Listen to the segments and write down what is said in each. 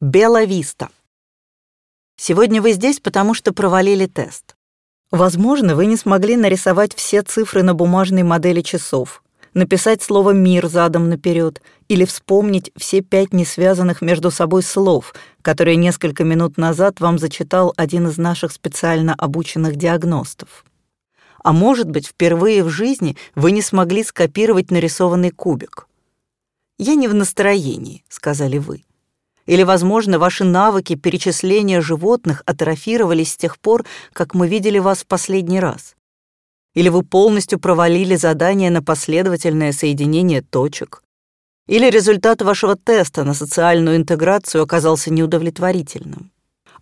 Белависта. Сегодня вы здесь, потому что провалили тест. Возможно, вы не смогли нарисовать все цифры на бумажной модели часов, написать слово «мир» задом наперед или вспомнить все пять несвязанных между собой слов, которые несколько минут назад вам зачитал один из наших специально обученных диагностов. А может быть, впервые в жизни вы не смогли скопировать нарисованный кубик. «Я не в настроении», — сказали вы. Или, возможно, ваши навыки перечисления животных атрофировались с тех пор, как мы видели вас в последний раз. Или вы полностью провалили задание на последовательное соединение точек. Или результат вашего теста на социальную интеграцию оказался неудовлетворительным.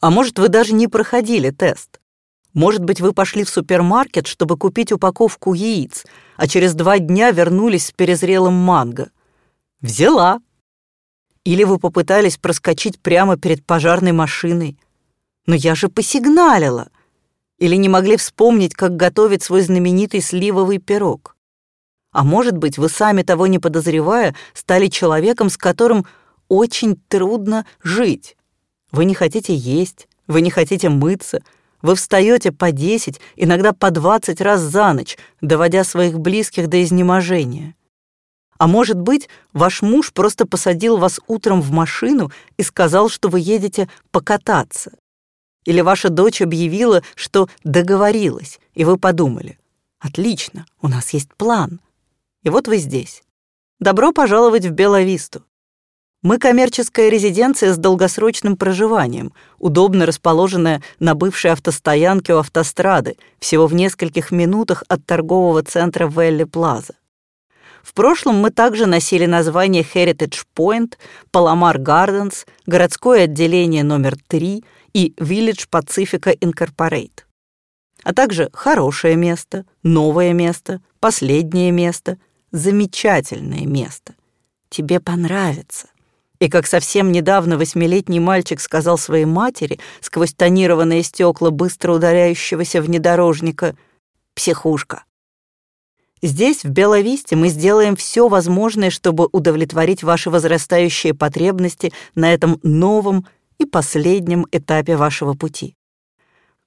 А может, вы даже не проходили тест. Может быть, вы пошли в супермаркет, чтобы купить упаковку яиц, а через два дня вернулись с перезрелым манго. Взяла, или вы попытались проскочить прямо перед пожарной машиной. Но я же посигналила. Или не могли вспомнить, как готовить свой знаменитый сливовый пирог. А может быть, вы сами того не подозревая, стали человеком, с которым очень трудно жить. Вы не хотите есть, вы не хотите мыться, вы встаете по 10, иногда по 20 раз за ночь, доводя своих близких до изнеможения. А может быть, ваш муж просто посадил вас утром в машину и сказал, что вы едете покататься. Или ваша дочь объявила, что договорилась, и вы подумали, отлично, у нас есть план. И вот вы здесь. Добро пожаловать в Беловисту. Мы коммерческая резиденция с долгосрочным проживанием, удобно расположенная на бывшей автостоянке у автострады, всего в нескольких минутах от торгового центра Велли Плаза. В прошлом мы также носили название Heritage Point, Palomar Gardens, городское отделение номер 3 и Village Pacifica Incorporate. А также хорошее место, новое место, последнее место, замечательное место. Тебе понравится. И как совсем недавно восьмилетний мальчик сказал своей матери сквозь тонированные стекла быстро ударяющегося внедорожника «Психушка». Здесь, в Беловисте, мы сделаем все возможное, чтобы удовлетворить ваши возрастающие потребности на этом новом и последнем этапе вашего пути.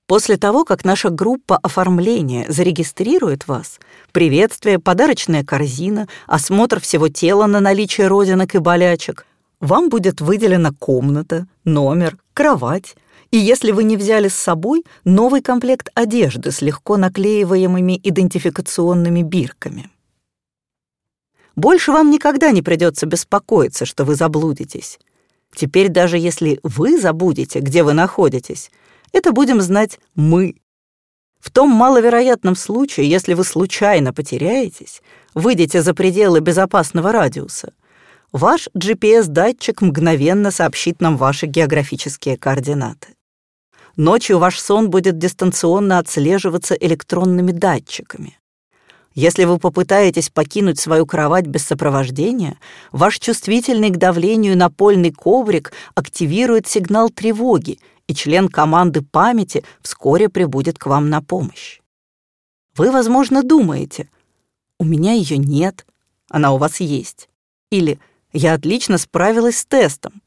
После того, как наша группа оформления зарегистрирует вас, приветствие, подарочная корзина, осмотр всего тела на наличие родинок и болячек, вам будет выделена комната, номер, кровать — и если вы не взяли с собой новый комплект одежды с легко наклеиваемыми идентификационными бирками. Больше вам никогда не придется беспокоиться, что вы заблудитесь. Теперь даже если вы забудете, где вы находитесь, это будем знать мы. В том маловероятном случае, если вы случайно потеряетесь, выйдете за пределы безопасного радиуса, ваш GPS-датчик мгновенно сообщит нам ваши географические координаты. Ночью ваш сон будет дистанционно отслеживаться электронными датчиками. Если вы попытаетесь покинуть свою кровать без сопровождения, ваш чувствительный к давлению напольный коврик активирует сигнал тревоги, и член команды памяти вскоре прибудет к вам на помощь. Вы, возможно, думаете, «У меня ее нет, она у вас есть». Или «Я отлично справилась с тестом».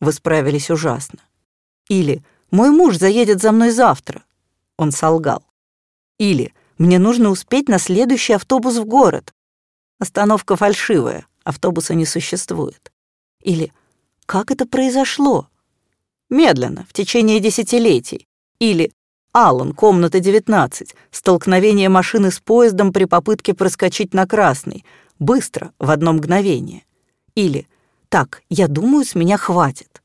Вы справились ужасно. Или мой муж заедет за мной завтра. Он солгал. Или мне нужно успеть на следующий автобус в город. Остановка фальшивая, автобуса не существует. Или как это произошло? Медленно, в течение десятилетий. Или Аллан, комната 19, столкновение машины с поездом при попытке проскочить на красный, быстро, в одно мгновение. Или так, я думаю, с меня хватит.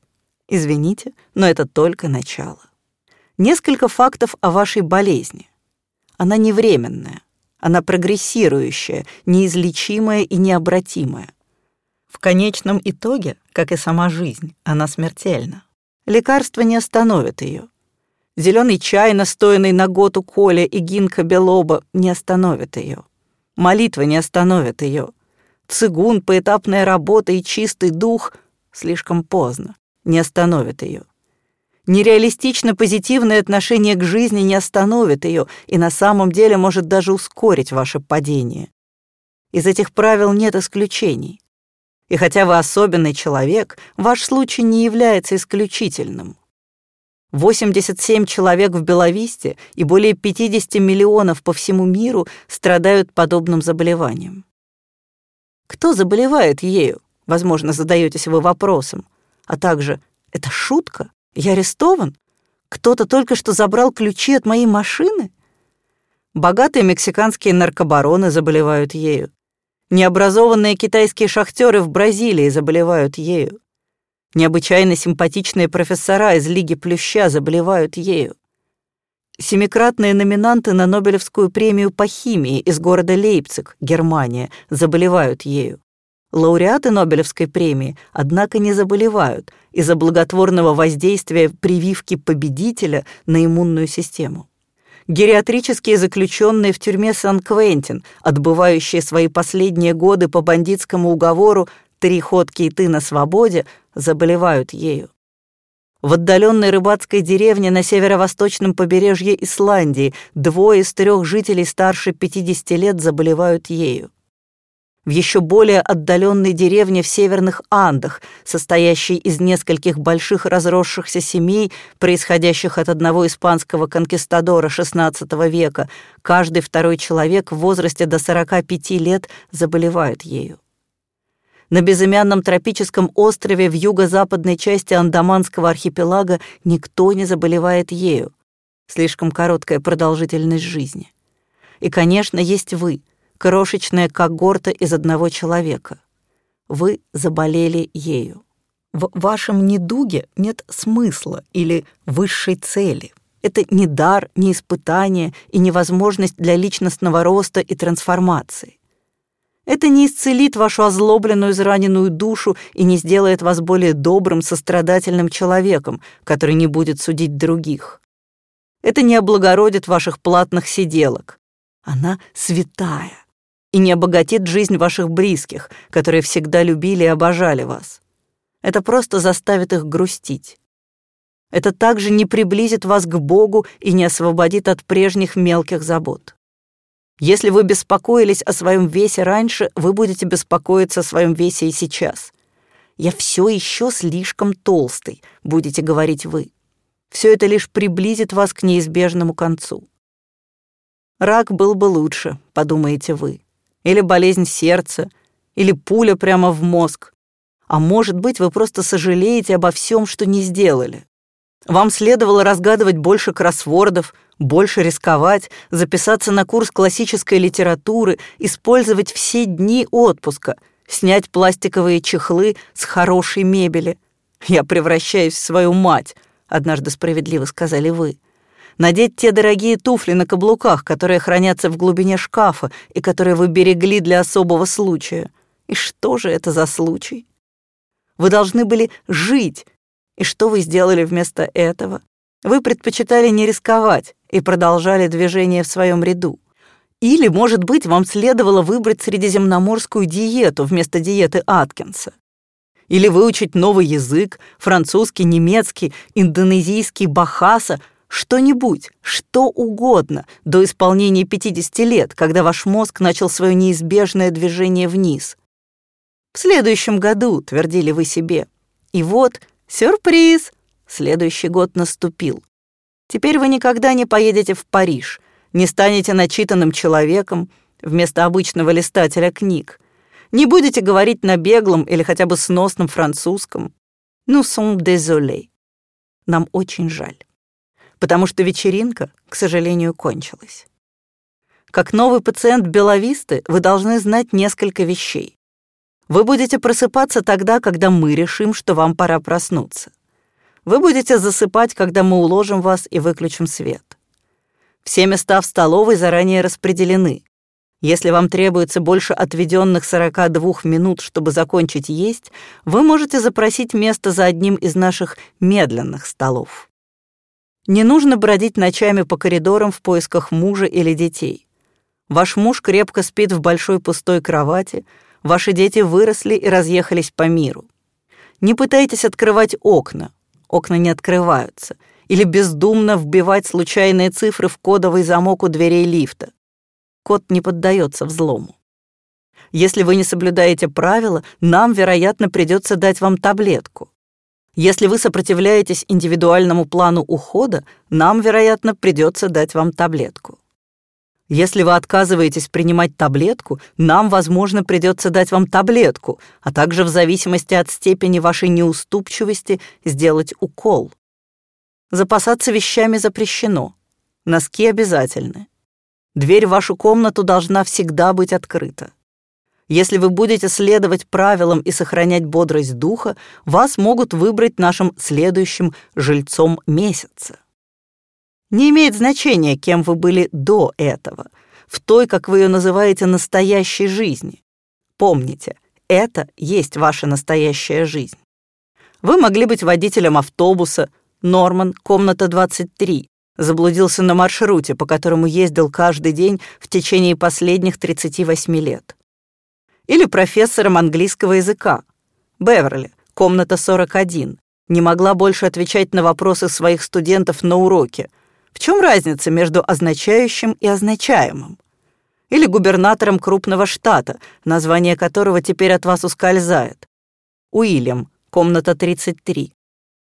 Извините, но это только начало. Несколько фактов о вашей болезни. Она не временная, она прогрессирующая, неизлечимая и необратимая. В конечном итоге, как и сама жизнь, она смертельна. Лекарства не остановят ее. Зеленый чай, настоянный на готу Коля и гинка Белоба, не остановят ее. Молитва не остановит ее. Цигун, поэтапная работа и чистый дух — слишком поздно не остановит ее. Нереалистично позитивное отношение к жизни не остановит ее и на самом деле может даже ускорить ваше падение. Из этих правил нет исключений. И хотя вы особенный человек, ваш случай не является исключительным. 87 человек в Беловисте и более 50 миллионов по всему миру страдают подобным заболеванием. Кто заболевает ею? Возможно, задаетесь вы вопросом. А также, это шутка? Я арестован? Кто-то только что забрал ключи от моей машины? Богатые мексиканские наркобароны заболевают ею. Необразованные китайские шахтеры в Бразилии заболевают ею. Необычайно симпатичные профессора из Лиги Плюща заболевают ею. Семикратные номинанты на Нобелевскую премию по химии из города Лейпциг, Германия, заболевают ею. Лауреаты Нобелевской премии, однако, не заболевают из-за благотворного воздействия прививки победителя на иммунную систему. Гериатрические заключенные в тюрьме Сан-Квентин, отбывающие свои последние годы по бандитскому уговору «Три ходки и ты на свободе», заболевают ею. В отдаленной рыбацкой деревне на северо-восточном побережье Исландии двое из трех жителей старше 50 лет заболевают ею. В еще более отдаленной деревне в северных Андах, состоящей из нескольких больших разросшихся семей, происходящих от одного испанского конкистадора XVI века, каждый второй человек в возрасте до 45 лет заболевает ею на безымянном тропическом острове в юго-западной части Андаманского архипелага никто не заболевает ею. Слишком короткая продолжительность жизни. И, конечно, есть вы, крошечная когорта из одного человека. Вы заболели ею. В вашем недуге нет смысла или высшей цели. Это не дар, не испытание и невозможность для личностного роста и трансформации. Это не исцелит вашу озлобленную, израненную душу и не сделает вас более добрым, сострадательным человеком, который не будет судить других. Это не облагородит ваших платных сиделок. Она святая и не обогатит жизнь ваших близких, которые всегда любили и обожали вас. Это просто заставит их грустить. Это также не приблизит вас к Богу и не освободит от прежних мелких забот. Если вы беспокоились о своем весе раньше, вы будете беспокоиться о своем весе и сейчас. «Я все еще слишком толстый», — будете говорить вы. Все это лишь приблизит вас к неизбежному концу. Рак был бы лучше, подумаете вы. Или болезнь сердца, или пуля прямо в мозг. А может быть, вы просто сожалеете обо всем, что не сделали. Вам следовало разгадывать больше кроссвордов, больше рисковать, записаться на курс классической литературы, использовать все дни отпуска, снять пластиковые чехлы с хорошей мебели. «Я превращаюсь в свою мать», — однажды справедливо сказали вы. Надеть те дорогие туфли на каблуках, которые хранятся в глубине шкафа и которые вы берегли для особого случая. И что же это за случай? Вы должны были жить, и что вы сделали вместо этого? Вы предпочитали не рисковать и продолжали движение в своем ряду. Или, может быть, вам следовало выбрать средиземноморскую диету вместо диеты Аткинса. Или выучить новый язык, французский, немецкий, индонезийский, бахаса, что-нибудь, что угодно, до исполнения 50 лет, когда ваш мозг начал свое неизбежное движение вниз. В следующем году, твердили вы себе. И вот Сюрприз! Следующий год наступил. Теперь вы никогда не поедете в Париж, не станете начитанным человеком вместо обычного листателя книг, не будете говорить на беглом или хотя бы сносном французском. Ну, сон désolé. Нам очень жаль. Потому что вечеринка, к сожалению, кончилась. Как новый пациент Беловисты вы должны знать несколько вещей. Вы будете просыпаться тогда, когда мы решим, что вам пора проснуться. Вы будете засыпать, когда мы уложим вас и выключим свет. Все места в столовой заранее распределены. Если вам требуется больше отведенных 42 минут, чтобы закончить есть, вы можете запросить место за одним из наших медленных столов. Не нужно бродить ночами по коридорам в поисках мужа или детей. Ваш муж крепко спит в большой пустой кровати, Ваши дети выросли и разъехались по миру. Не пытайтесь открывать окна. Окна не открываются. Или бездумно вбивать случайные цифры в кодовый замок у дверей лифта. Код не поддается взлому. Если вы не соблюдаете правила, нам, вероятно, придется дать вам таблетку. Если вы сопротивляетесь индивидуальному плану ухода, нам, вероятно, придется дать вам таблетку. Если вы отказываетесь принимать таблетку, нам, возможно, придется дать вам таблетку, а также в зависимости от степени вашей неуступчивости сделать укол. Запасаться вещами запрещено. Носки обязательны. Дверь в вашу комнату должна всегда быть открыта. Если вы будете следовать правилам и сохранять бодрость духа, вас могут выбрать нашим следующим жильцом месяца. Не имеет значения, кем вы были до этого, в той, как вы ее называете, настоящей жизни. Помните, это есть ваша настоящая жизнь. Вы могли быть водителем автобуса, Норман, комната 23, заблудился на маршруте, по которому ездил каждый день в течение последних 38 лет. Или профессором английского языка. Беверли, комната 41, не могла больше отвечать на вопросы своих студентов на уроке. В чем разница между означающим и означаемым? Или губернатором крупного штата, название которого теперь от вас ускользает. Уильям, комната 33.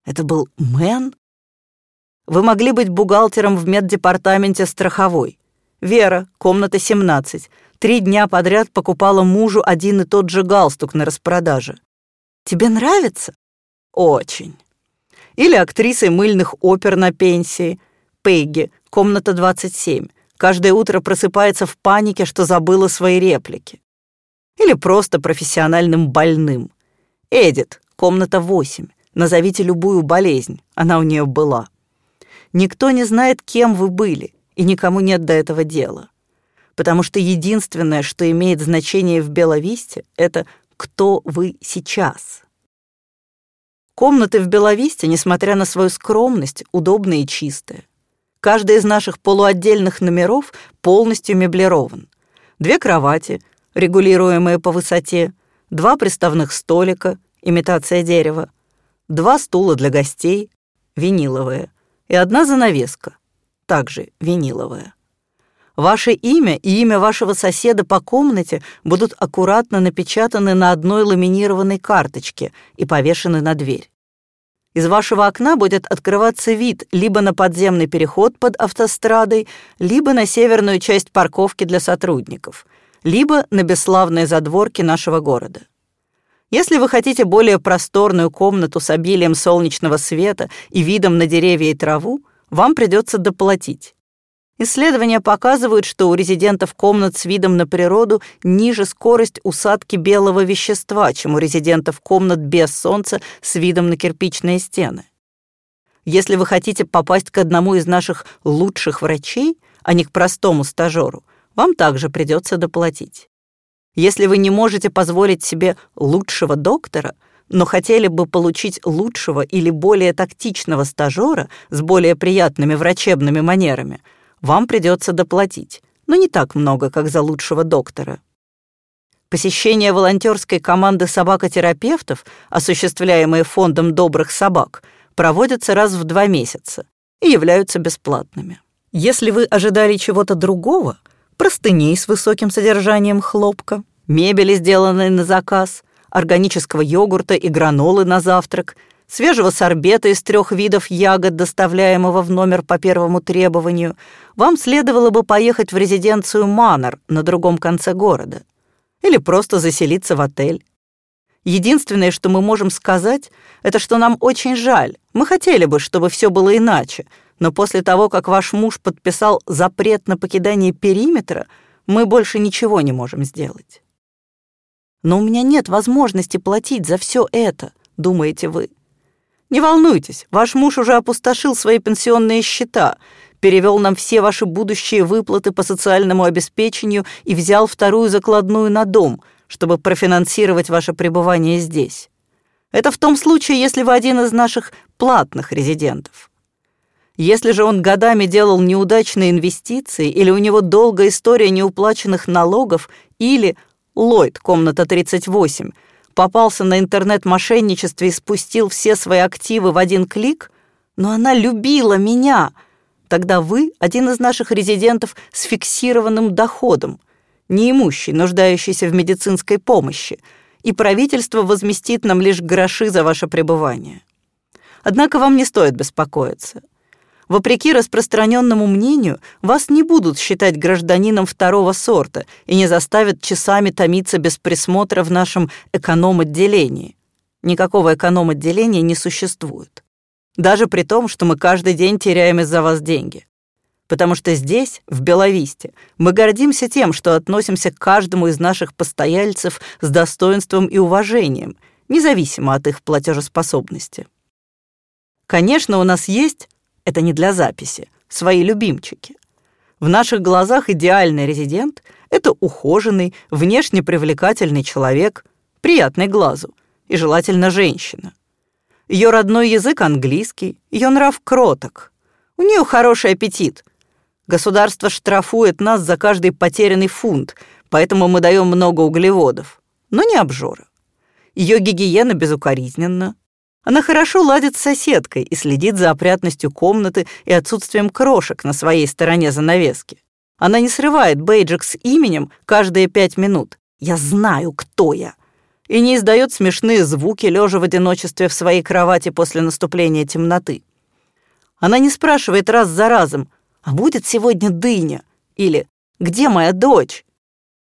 Это был Мэн? Вы могли быть бухгалтером в меддепартаменте страховой. Вера, комната 17, три дня подряд покупала мужу один и тот же галстук на распродаже. Тебе нравится? Очень. Или актрисой мыльных опер на пенсии. Пегги, комната 27. Каждое утро просыпается в панике, что забыла свои реплики. Или просто профессиональным больным. Эдит, комната 8. Назовите любую болезнь, она у нее была. Никто не знает, кем вы были, и никому нет до этого дела. Потому что единственное, что имеет значение в Беловисте, это кто вы сейчас. Комнаты в Беловисте, несмотря на свою скромность, удобные и чистые. Каждый из наших полуотдельных номеров полностью меблирован. Две кровати, регулируемые по высоте, два приставных столика, имитация дерева, два стула для гостей, виниловые, и одна занавеска, также виниловая. Ваше имя и имя вашего соседа по комнате будут аккуратно напечатаны на одной ламинированной карточке и повешены на дверь. Из вашего окна будет открываться вид либо на подземный переход под автострадой, либо на северную часть парковки для сотрудников, либо на бесславные задворки нашего города. Если вы хотите более просторную комнату с обилием солнечного света и видом на деревья и траву, вам придется доплатить. Исследования показывают, что у резидентов комнат с видом на природу ниже скорость усадки белого вещества, чем у резидентов комнат без солнца с видом на кирпичные стены. Если вы хотите попасть к одному из наших лучших врачей, а не к простому стажеру, вам также придется доплатить. Если вы не можете позволить себе лучшего доктора, но хотели бы получить лучшего или более тактичного стажера с более приятными врачебными манерами, вам придется доплатить, но не так много, как за лучшего доктора. Посещение волонтерской команды собакотерапевтов, осуществляемые фондом добрых собак, проводятся раз в два месяца и являются бесплатными. Если вы ожидали чего-то другого — простыней с высоким содержанием хлопка, мебели, сделанной на заказ, органического йогурта и гранолы на завтрак, свежего сорбета из трех видов ягод, доставляемого в номер по первому требованию, вам следовало бы поехать в резиденцию Манор на другом конце города или просто заселиться в отель. Единственное, что мы можем сказать, это что нам очень жаль. Мы хотели бы, чтобы все было иначе, но после того, как ваш муж подписал запрет на покидание периметра, мы больше ничего не можем сделать. Но у меня нет возможности платить за все это, думаете вы. Не волнуйтесь, ваш муж уже опустошил свои пенсионные счета, перевел нам все ваши будущие выплаты по социальному обеспечению и взял вторую закладную на дом, чтобы профинансировать ваше пребывание здесь. Это в том случае, если вы один из наших платных резидентов. Если же он годами делал неудачные инвестиции, или у него долгая история неуплаченных налогов, или Ллойд, комната 38, попался на интернет-мошенничестве и спустил все свои активы в один клик, но она любила меня, тогда вы один из наших резидентов с фиксированным доходом. неимущий, нуждающийся в медицинской помощи, и правительство возместит нам лишь гроши за ваше пребывание. Однако вам не стоит беспокоиться. Вопреки распространенному мнению, вас не будут считать гражданином второго сорта и не заставят часами томиться без присмотра в нашем эконом-отделении. Никакого эконом-отделения не существует. Даже при том, что мы каждый день теряем из-за вас деньги. Потому что здесь, в Беловисте, мы гордимся тем, что относимся к каждому из наших постояльцев с достоинством и уважением, независимо от их платежеспособности. Конечно, у нас есть, это не для записи, свои любимчики. В наших глазах идеальный резидент — это ухоженный, внешне привлекательный человек, приятный глазу, и желательно женщина. Ее родной язык английский, ее нрав кроток. У нее хороший аппетит. Государство штрафует нас за каждый потерянный фунт, поэтому мы даем много углеводов, но не обжора. Ее гигиена безукоризненна, она хорошо ладит с соседкой и следит за опрятностью комнаты и отсутствием крошек на своей стороне занавески. Она не срывает бейджик с именем каждые пять минут. «Я знаю, кто я!» И не издает смешные звуки, лежа в одиночестве в своей кровати после наступления темноты. Она не спрашивает раз за разом, «А будет сегодня дыня?» или «Где моя дочь?»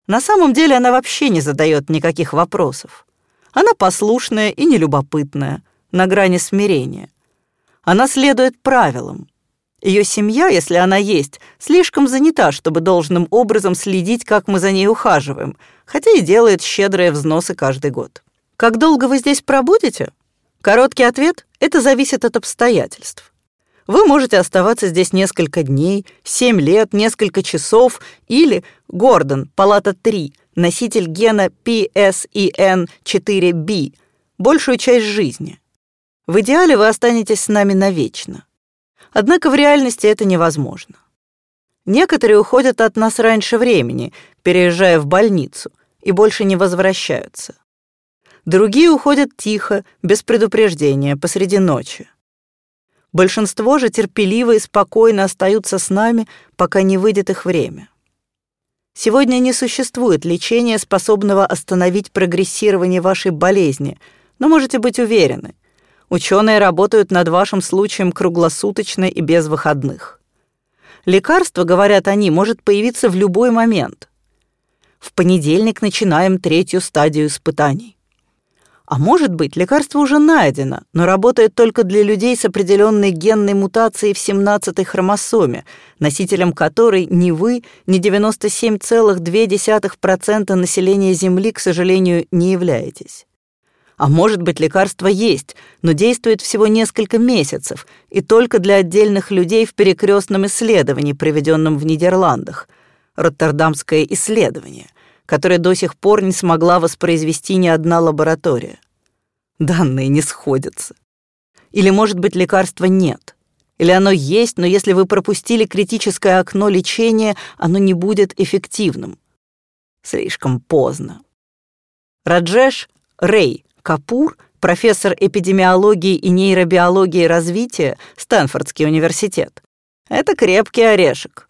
На самом деле она вообще не задает никаких вопросов. Она послушная и нелюбопытная на грани смирения. Она следует правилам. Ее семья, если она есть, слишком занята, чтобы должным образом следить, как мы за ней ухаживаем, хотя и делает щедрые взносы каждый год. Как долго вы здесь пробудете? Короткий ответ — это зависит от обстоятельств. Вы можете оставаться здесь несколько дней, 7 лет, несколько часов или Гордон, палата 3, носитель гена PSEN4B, большую часть жизни. В идеале вы останетесь с нами навечно. Однако в реальности это невозможно. Некоторые уходят от нас раньше времени, переезжая в больницу, и больше не возвращаются. Другие уходят тихо, без предупреждения, посреди ночи. Большинство же терпеливо и спокойно остаются с нами, пока не выйдет их время. Сегодня не существует лечения, способного остановить прогрессирование вашей болезни, но можете быть уверены, Ученые работают над вашим случаем круглосуточно и без выходных. Лекарство, говорят они, может появиться в любой момент. В понедельник начинаем третью стадию испытаний. А может быть, лекарство уже найдено, но работает только для людей с определенной генной мутацией в 17-й хромосоме, носителем которой ни вы, ни 97,2% населения Земли, к сожалению, не являетесь. А может быть, лекарство есть, но действует всего несколько месяцев и только для отдельных людей в перекрестном исследовании, проведенном в Нидерландах. Роттердамское исследование, которое до сих пор не смогла воспроизвести ни одна лаборатория. Данные не сходятся. Или, может быть, лекарства нет. Или оно есть, но если вы пропустили критическое окно лечения, оно не будет эффективным. Слишком поздно. Раджеш Рэй Капур, профессор эпидемиологии и нейробиологии развития, Стэнфордский университет. Это крепкий орешек.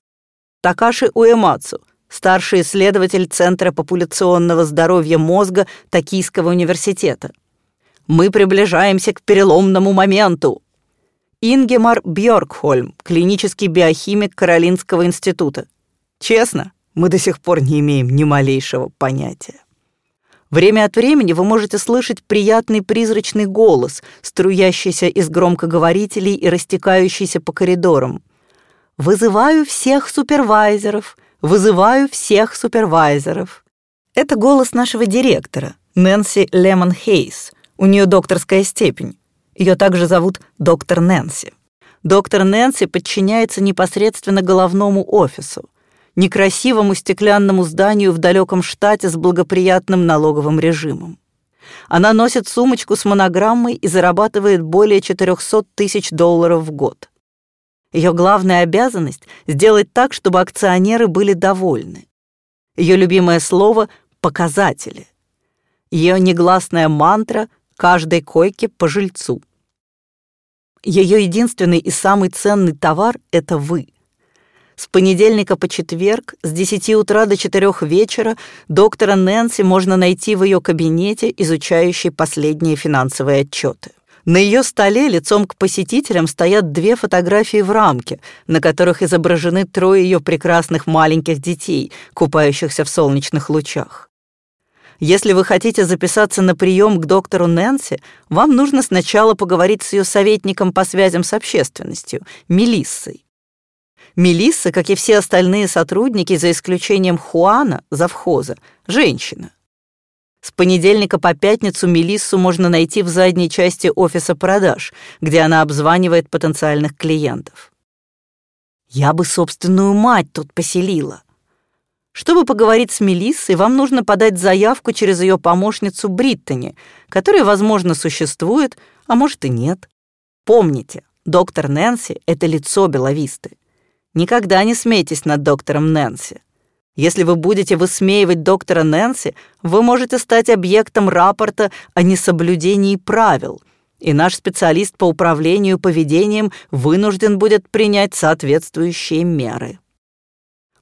Такаши Уэмацу, старший исследователь Центра популяционного здоровья мозга Токийского университета. Мы приближаемся к переломному моменту. Ингемар Бьоркхольм, клинический биохимик Каролинского института. Честно, мы до сих пор не имеем ни малейшего понятия. Время от времени вы можете слышать приятный призрачный голос, струящийся из громкоговорителей и растекающийся по коридорам. «Вызываю всех супервайзеров! Вызываю всех супервайзеров!» Это голос нашего директора, Нэнси Лемон Хейс. У нее докторская степень. Ее также зовут доктор Нэнси. Доктор Нэнси подчиняется непосредственно головному офису некрасивому стеклянному зданию в далеком штате с благоприятным налоговым режимом. Она носит сумочку с монограммой и зарабатывает более 400 тысяч долларов в год. Ее главная обязанность — сделать так, чтобы акционеры были довольны. Ее любимое слово — «показатели». Ее негласная мантра — «каждой койке по жильцу». Ее единственный и самый ценный товар — это вы — С понедельника по четверг с 10 утра до 4 вечера доктора Нэнси можно найти в ее кабинете, изучающей последние финансовые отчеты. На ее столе лицом к посетителям стоят две фотографии в рамке, на которых изображены трое ее прекрасных маленьких детей, купающихся в солнечных лучах. Если вы хотите записаться на прием к доктору Нэнси, вам нужно сначала поговорить с ее советником по связям с общественностью, Мелиссой. Мелисса, как и все остальные сотрудники, за исключением Хуана, завхоза, женщина. С понедельника по пятницу Мелиссу можно найти в задней части офиса продаж, где она обзванивает потенциальных клиентов. Я бы собственную мать тут поселила. Чтобы поговорить с Мелиссой, вам нужно подать заявку через ее помощницу Бриттани, которая, возможно, существует, а может и нет. Помните, доктор Нэнси — это лицо Беловисты. Никогда не смейтесь над доктором Нэнси. Если вы будете высмеивать доктора Нэнси, вы можете стать объектом рапорта о несоблюдении правил, и наш специалист по управлению поведением вынужден будет принять соответствующие меры.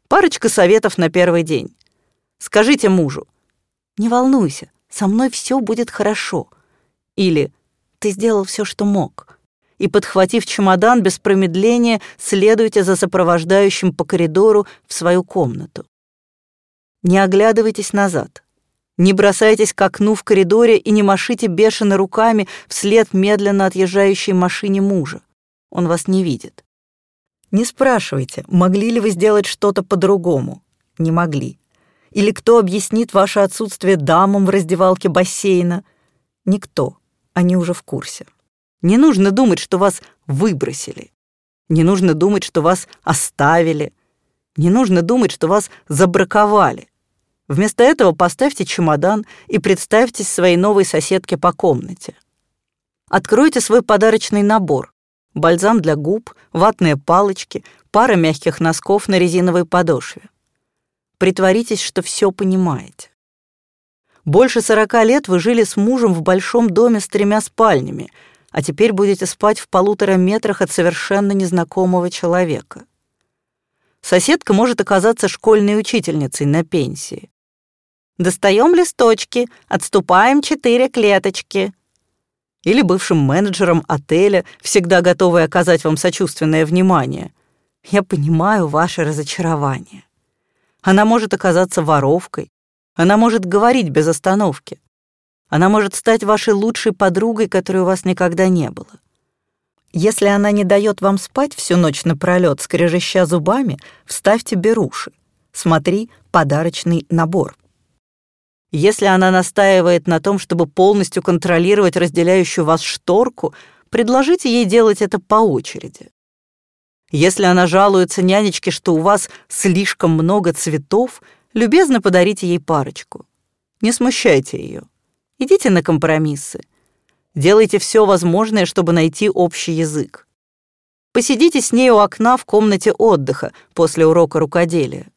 Парочка советов на первый день. Скажите мужу, «Не волнуйся, со мной все будет хорошо». Или «Ты сделал все, что мог» и, подхватив чемодан, без промедления следуйте за сопровождающим по коридору в свою комнату. Не оглядывайтесь назад. Не бросайтесь к окну в коридоре и не машите бешено руками вслед медленно отъезжающей машине мужа. Он вас не видит. Не спрашивайте, могли ли вы сделать что-то по-другому. Не могли. Или кто объяснит ваше отсутствие дамам в раздевалке бассейна? Никто. Они уже в курсе. Не нужно думать, что вас выбросили. Не нужно думать, что вас оставили. Не нужно думать, что вас забраковали. Вместо этого поставьте чемодан и представьтесь своей новой соседке по комнате. Откройте свой подарочный набор. Бальзам для губ, ватные палочки, пара мягких носков на резиновой подошве. Притворитесь, что все понимаете. Больше сорока лет вы жили с мужем в большом доме с тремя спальнями, а теперь будете спать в полутора метрах от совершенно незнакомого человека. Соседка может оказаться школьной учительницей на пенсии. Достаем листочки, отступаем четыре клеточки. Или бывшим менеджером отеля, всегда готовый оказать вам сочувственное внимание. Я понимаю ваше разочарование. Она может оказаться воровкой. Она может говорить без остановки. Она может стать вашей лучшей подругой, которой у вас никогда не было. Если она не дает вам спать всю ночь напролёт, скрежеща зубами, вставьте беруши. Смотри подарочный набор. Если она настаивает на том, чтобы полностью контролировать разделяющую вас шторку, предложите ей делать это по очереди. Если она жалуется нянечке, что у вас слишком много цветов, любезно подарите ей парочку. Не смущайте ее. Идите на компромиссы. Делайте все возможное, чтобы найти общий язык. Посидите с ней у окна в комнате отдыха после урока рукоделия.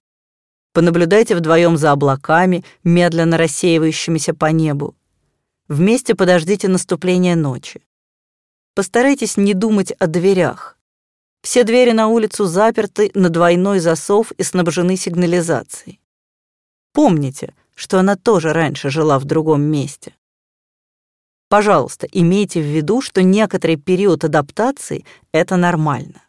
Понаблюдайте вдвоем за облаками, медленно рассеивающимися по небу. Вместе подождите наступления ночи. Постарайтесь не думать о дверях. Все двери на улицу заперты на двойной засов и снабжены сигнализацией. Помните, что она тоже раньше жила в другом месте. Пожалуйста, имейте в виду, что некоторый период адаптации — это нормально.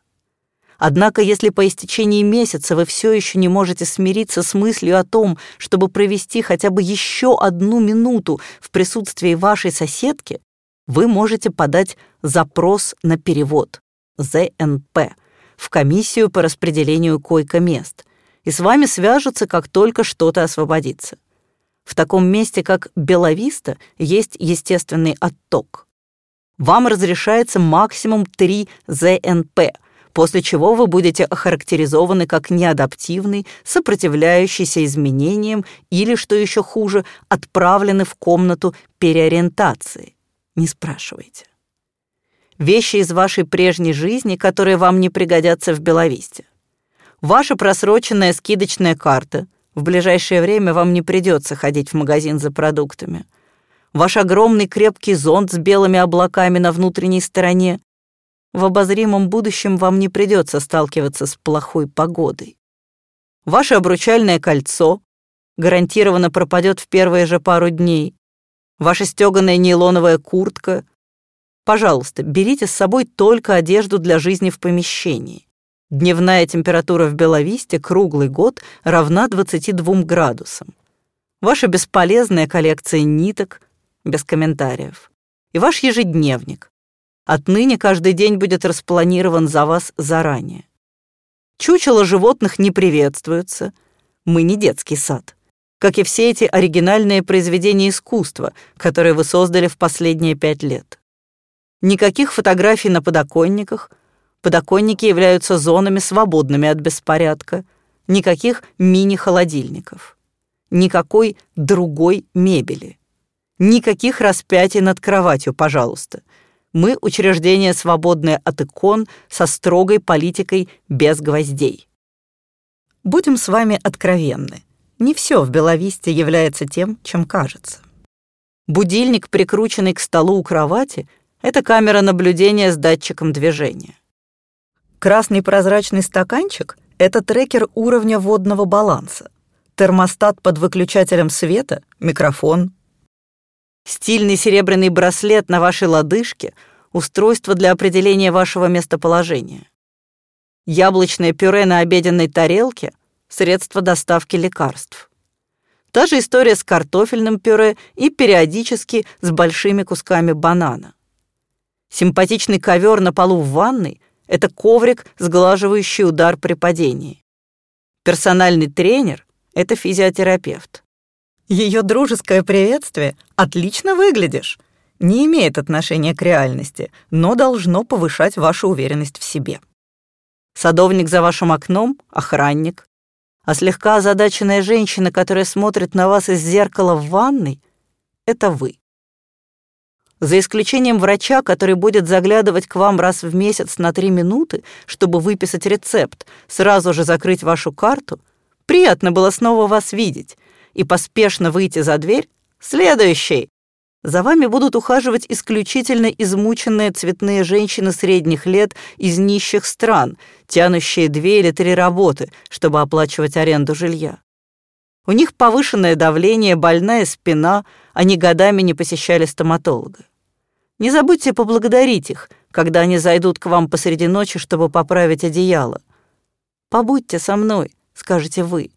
Однако, если по истечении месяца вы все еще не можете смириться с мыслью о том, чтобы провести хотя бы еще одну минуту в присутствии вашей соседки, вы можете подать запрос на перевод ЗНП в комиссию по распределению койко-мест, и с вами свяжутся, как только что-то освободится. В таком месте, как Беловиста, есть естественный отток. Вам разрешается максимум 3 ЗНП – после чего вы будете охарактеризованы как неадаптивный, сопротивляющийся изменениям или, что еще хуже, отправлены в комнату переориентации. Не спрашивайте. Вещи из вашей прежней жизни, которые вам не пригодятся в Беловисте. Ваша просроченная скидочная карта. В ближайшее время вам не придется ходить в магазин за продуктами. Ваш огромный крепкий зонт с белыми облаками на внутренней стороне, в обозримом будущем вам не придется сталкиваться с плохой погодой. Ваше обручальное кольцо гарантированно пропадет в первые же пару дней. Ваша стеганая нейлоновая куртка. Пожалуйста, берите с собой только одежду для жизни в помещении. Дневная температура в Беловисте круглый год равна 22 градусам. Ваша бесполезная коллекция ниток, без комментариев. И ваш ежедневник. Отныне каждый день будет распланирован за вас заранее. Чучело животных не приветствуются. Мы не детский сад. Как и все эти оригинальные произведения искусства, которые вы создали в последние пять лет. Никаких фотографий на подоконниках — Подоконники являются зонами, свободными от беспорядка. Никаких мини-холодильников. Никакой другой мебели. Никаких распятий над кроватью, пожалуйста. Мы учреждение, свободное от икон, со строгой политикой без гвоздей. Будем с вами откровенны. Не все в Беловисте является тем, чем кажется. Будильник, прикрученный к столу у кровати, это камера наблюдения с датчиком движения. Красный прозрачный стаканчик — это трекер уровня водного баланса. Термостат под выключателем света — микрофон. Стильный серебряный браслет на вашей лодыжке — устройство для определения вашего местоположения. Яблочное пюре на обеденной тарелке — средство доставки лекарств. Та же история с картофельным пюре и периодически с большими кусками банана. Симпатичный ковер на полу в ванной это коврик, сглаживающий удар при падении. Персональный тренер — это физиотерапевт. Ее дружеское приветствие «отлично выглядишь» не имеет отношения к реальности, но должно повышать вашу уверенность в себе. Садовник за вашим окном — охранник, а слегка озадаченная женщина, которая смотрит на вас из зеркала в ванной — это вы. За исключением врача, который будет заглядывать к вам раз в месяц на три минуты, чтобы выписать рецепт, сразу же закрыть вашу карту, приятно было снова вас видеть и поспешно выйти за дверь. Следующий! За вами будут ухаживать исключительно измученные цветные женщины средних лет из нищих стран, тянущие две или три работы, чтобы оплачивать аренду жилья. У них повышенное давление, больная спина, они годами не посещали стоматолога. Не забудьте поблагодарить их, когда они зайдут к вам посреди ночи, чтобы поправить одеяло. «Побудьте со мной», — скажете вы.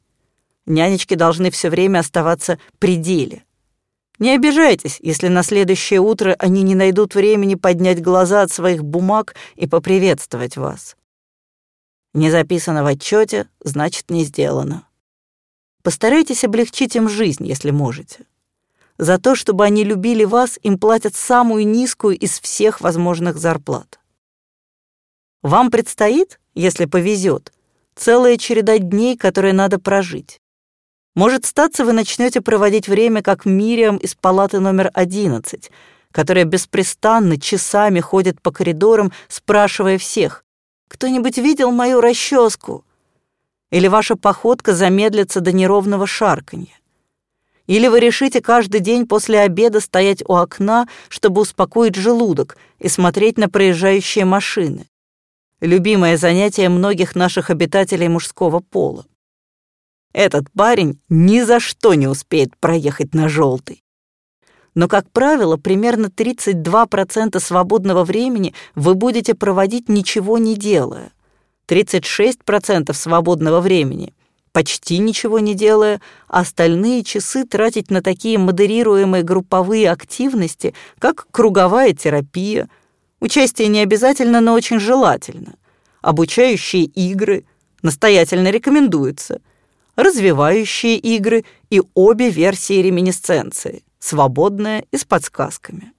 Нянечки должны все время оставаться при деле. Не обижайтесь, если на следующее утро они не найдут времени поднять глаза от своих бумаг и поприветствовать вас. Не записано в отчете, значит, не сделано. Постарайтесь облегчить им жизнь, если можете. За то, чтобы они любили вас, им платят самую низкую из всех возможных зарплат. Вам предстоит, если повезет, целая череда дней, которые надо прожить. Может статься, вы начнете проводить время, как Мириам из палаты номер 11, которая беспрестанно часами ходит по коридорам, спрашивая всех, «Кто-нибудь видел мою расческу?» Или ваша походка замедлится до неровного шарканья. Или вы решите каждый день после обеда стоять у окна, чтобы успокоить желудок и смотреть на проезжающие машины. Любимое занятие многих наших обитателей мужского пола. Этот парень ни за что не успеет проехать на желтый. Но, как правило, примерно 32% свободного времени вы будете проводить ничего не делая. 36% свободного времени почти ничего не делая, а остальные часы тратить на такие модерируемые групповые активности, как круговая терапия. Участие не обязательно, но очень желательно. Обучающие игры настоятельно рекомендуются. Развивающие игры и обе версии реминисценции, свободная и с подсказками.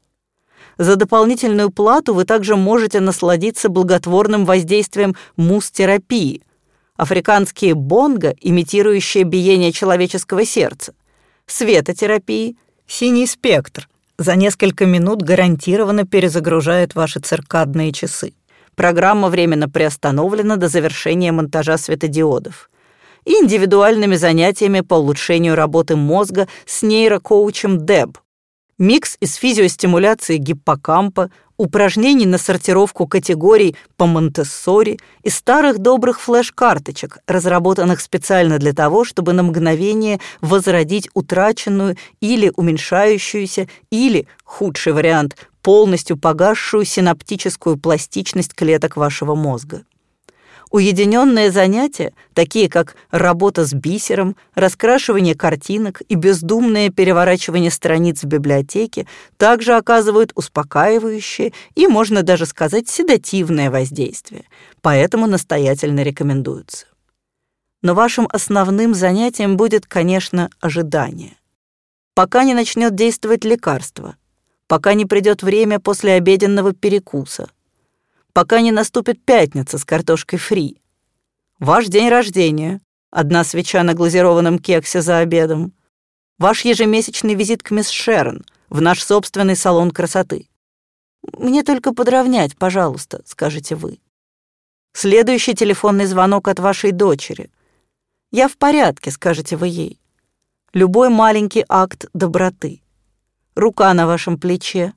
За дополнительную плату вы также можете насладиться благотворным воздействием мус-терапии – африканские бонго, имитирующие биение человеческого сердца, светотерапии, синий спектр. За несколько минут гарантированно перезагружают ваши циркадные часы. Программа временно приостановлена до завершения монтажа светодиодов. И индивидуальными занятиями по улучшению работы мозга с нейрокоучем ДЭБ. Микс из физиостимуляции гиппокампа, упражнений на сортировку категорий по Монтессори и старых добрых флеш-карточек, разработанных специально для того, чтобы на мгновение возродить утраченную или уменьшающуюся, или, худший вариант, полностью погасшую синаптическую пластичность клеток вашего мозга. Уединенные занятия, такие как работа с бисером, раскрашивание картинок и бездумное переворачивание страниц в библиотеке, также оказывают успокаивающее и, можно даже сказать, седативное воздействие, поэтому настоятельно рекомендуются. Но вашим основным занятием будет, конечно, ожидание. Пока не начнет действовать лекарство, пока не придет время после обеденного перекуса – пока не наступит пятница с картошкой фри. Ваш день рождения, одна свеча на глазированном кексе за обедом. Ваш ежемесячный визит к мисс Шерон в наш собственный салон красоты. «Мне только подровнять, пожалуйста», — скажете вы. Следующий телефонный звонок от вашей дочери. «Я в порядке», — скажете вы ей. Любой маленький акт доброты. Рука на вашем плече,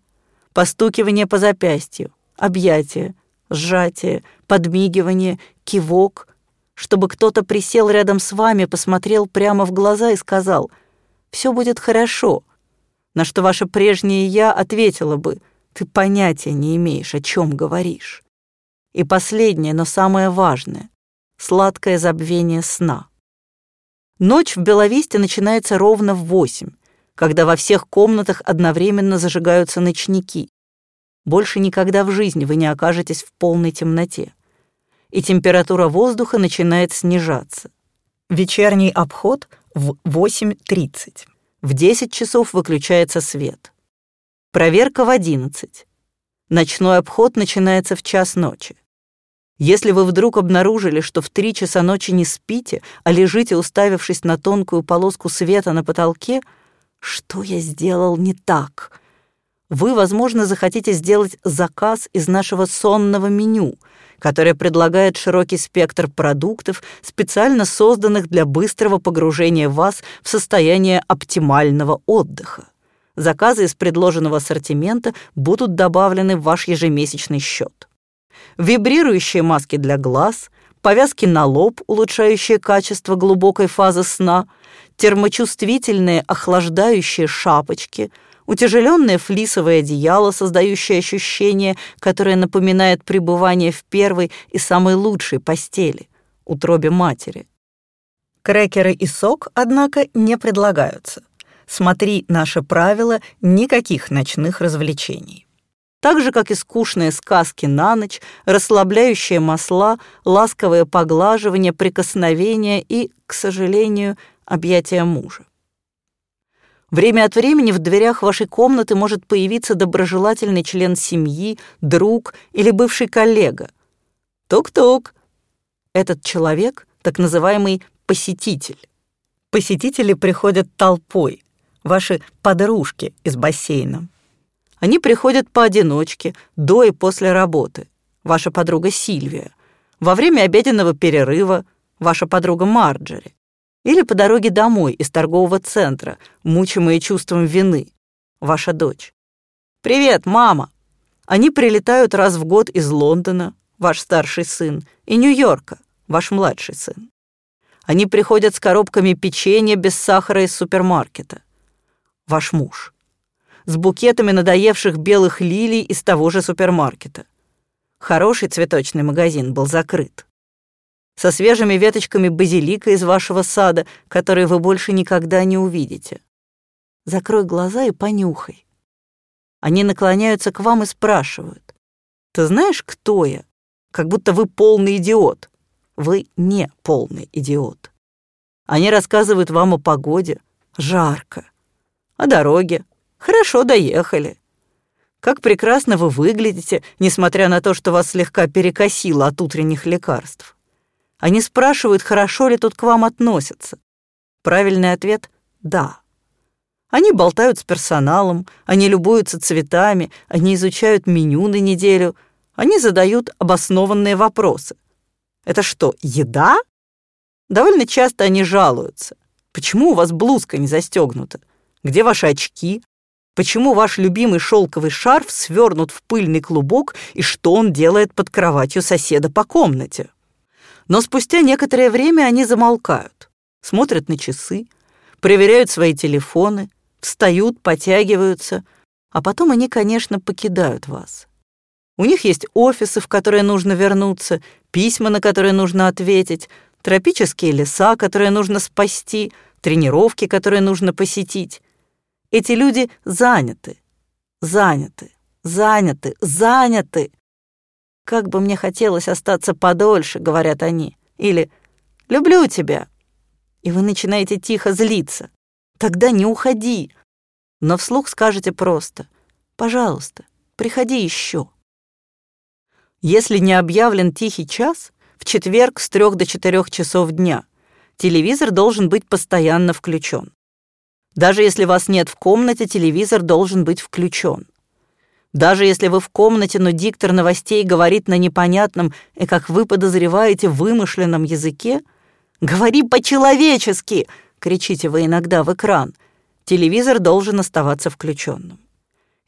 постукивание по запястью, объятие, сжатие, подмигивание, кивок, чтобы кто-то присел рядом с вами, посмотрел прямо в глаза и сказал «Все будет хорошо», на что ваше прежнее «я» ответило бы «Ты понятия не имеешь, о чем говоришь». И последнее, но самое важное — сладкое забвение сна. Ночь в Беловесте начинается ровно в восемь, когда во всех комнатах одновременно зажигаются ночники, больше никогда в жизни вы не окажетесь в полной темноте. И температура воздуха начинает снижаться. Вечерний обход в 8.30. В 10 часов выключается свет. Проверка в 11. Ночной обход начинается в час ночи. Если вы вдруг обнаружили, что в 3 часа ночи не спите, а лежите, уставившись на тонкую полоску света на потолке, что я сделал не так? Вы, возможно, захотите сделать заказ из нашего сонного меню, которое предлагает широкий спектр продуктов, специально созданных для быстрого погружения вас в состояние оптимального отдыха. Заказы из предложенного ассортимента будут добавлены в ваш ежемесячный счет. Вибрирующие маски для глаз, повязки на лоб, улучшающие качество глубокой фазы сна, термочувствительные охлаждающие шапочки – утяжеленное флисовое одеяло, создающее ощущение, которое напоминает пребывание в первой и самой лучшей постели, утробе матери. Крекеры и сок, однако, не предлагаются. Смотри наше правило никаких ночных развлечений. Так же, как и скучные сказки на ночь, расслабляющие масла, ласковое поглаживание, прикосновение и, к сожалению, объятия мужа. Время от времени в дверях вашей комнаты может появиться доброжелательный член семьи, друг или бывший коллега. Тук-тук. Этот человек — так называемый посетитель. Посетители приходят толпой, ваши подружки из бассейна. Они приходят поодиночке, до и после работы. Ваша подруга Сильвия. Во время обеденного перерыва ваша подруга Марджери или по дороге домой из торгового центра, мучимые чувством вины. Ваша дочь. «Привет, мама!» Они прилетают раз в год из Лондона, ваш старший сын, и Нью-Йорка, ваш младший сын. Они приходят с коробками печенья без сахара из супермаркета. Ваш муж. С букетами надоевших белых лилий из того же супермаркета. Хороший цветочный магазин был закрыт со свежими веточками базилика из вашего сада, которые вы больше никогда не увидите. Закрой глаза и понюхай. Они наклоняются к вам и спрашивают. «Ты знаешь, кто я?» Как будто вы полный идиот. Вы не полный идиот. Они рассказывают вам о погоде. Жарко. О дороге. Хорошо доехали. Как прекрасно вы выглядите, несмотря на то, что вас слегка перекосило от утренних лекарств. Они спрашивают, хорошо ли тут к вам относятся. Правильный ответ — да. Они болтают с персоналом, они любуются цветами, они изучают меню на неделю, они задают обоснованные вопросы. Это что, еда? Довольно часто они жалуются. Почему у вас блузка не застегнута? Где ваши очки? Почему ваш любимый шелковый шарф свернут в пыльный клубок и что он делает под кроватью соседа по комнате? Но спустя некоторое время они замолкают, смотрят на часы, проверяют свои телефоны, встают, потягиваются, а потом они, конечно, покидают вас. У них есть офисы, в которые нужно вернуться, письма, на которые нужно ответить, тропические леса, которые нужно спасти, тренировки, которые нужно посетить. Эти люди заняты, заняты, заняты, заняты. Как бы мне хотелось остаться подольше, говорят они. Или «люблю тебя». И вы начинаете тихо злиться. Тогда не уходи. Но вслух скажете просто «пожалуйста, приходи еще». Если не объявлен тихий час, в четверг с 3 до 4 часов дня телевизор должен быть постоянно включен. Даже если вас нет в комнате, телевизор должен быть включен. Даже если вы в комнате, но диктор новостей говорит на непонятном и, как вы подозреваете, вымышленном языке, «Говори по-человечески!» — кричите вы иногда в экран. Телевизор должен оставаться включенным.